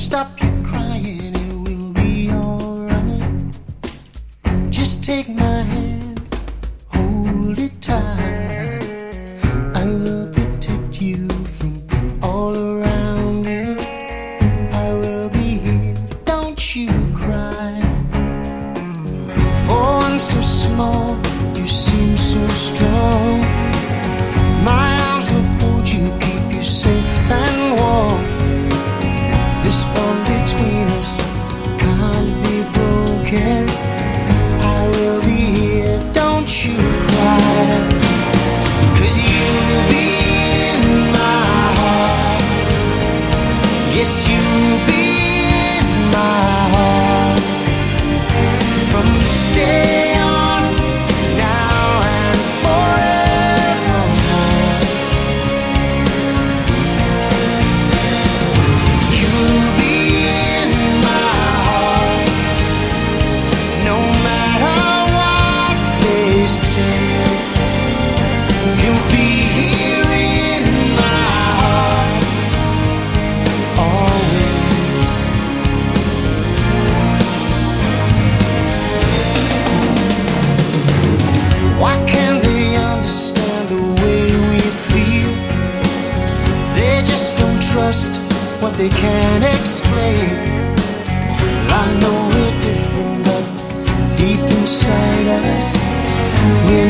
stop your crying, it will be alright. Just take my hand, hold it tight. this one just don't trust what they can't explain. Well, I know we're different, but deep inside us, we're